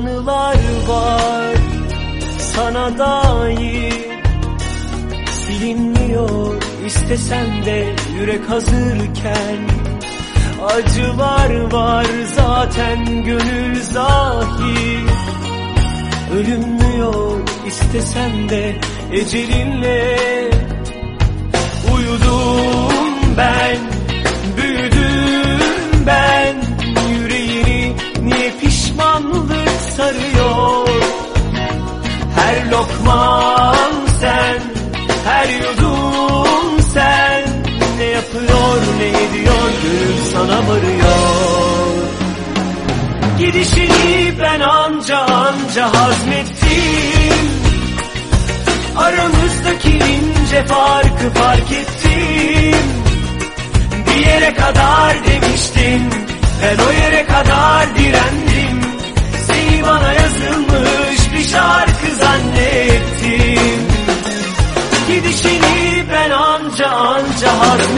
Anılar var. Sana dair Silinmiyor. İstesem de yürek hazırken Acılar var. Zaten gönül zahir Ölünmüyor. İstesem de ecelinle sarıyor. Her lokman sen, her yudum sen. Ne yapıyor ne ediyor gönül sana varıyor. Gidişini ben anca anca hazmettim. Aramızdaki ince farkı fark ettim. Bir yere kadar demiştin Ben o yere kadar direndim anca hazmettim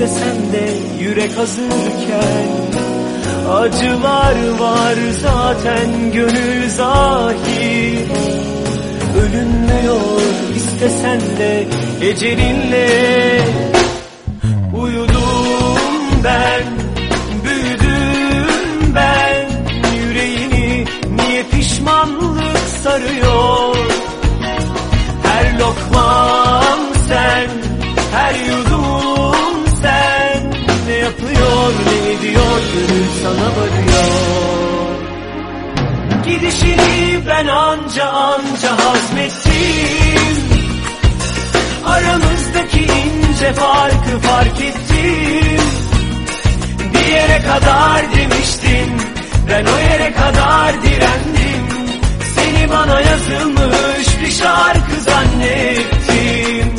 istesem de yürek hazırken Acılar var zaten gönül zahir. Ölünmüyor istesen de ecelinle Uyudum ben, büyüdüm ben Yüreğini niye pişmanlık sarıyor Ben anca anca hazmettim Aramızdaki ince farkı fark ettim Bir yere kadar demiştin Ben o yere kadar direndim. Seni bana yazılmış bir şarkı zannettim.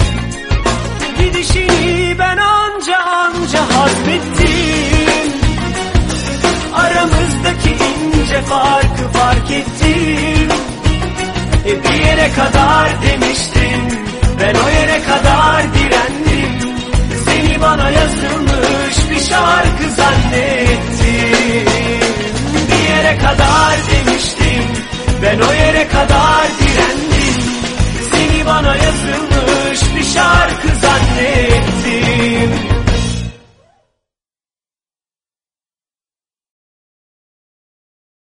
Gidişini ben anca anca hazmettim. Aramızdaki ince farkı fark ettim kadar demiştin Ben o yere kadar direndim. Seni bana yazılmış bir şarkı zannettim. Bir yere kadar demiştim. Ben o yere kadar direndim. Seni bana yazılmış bir şarkı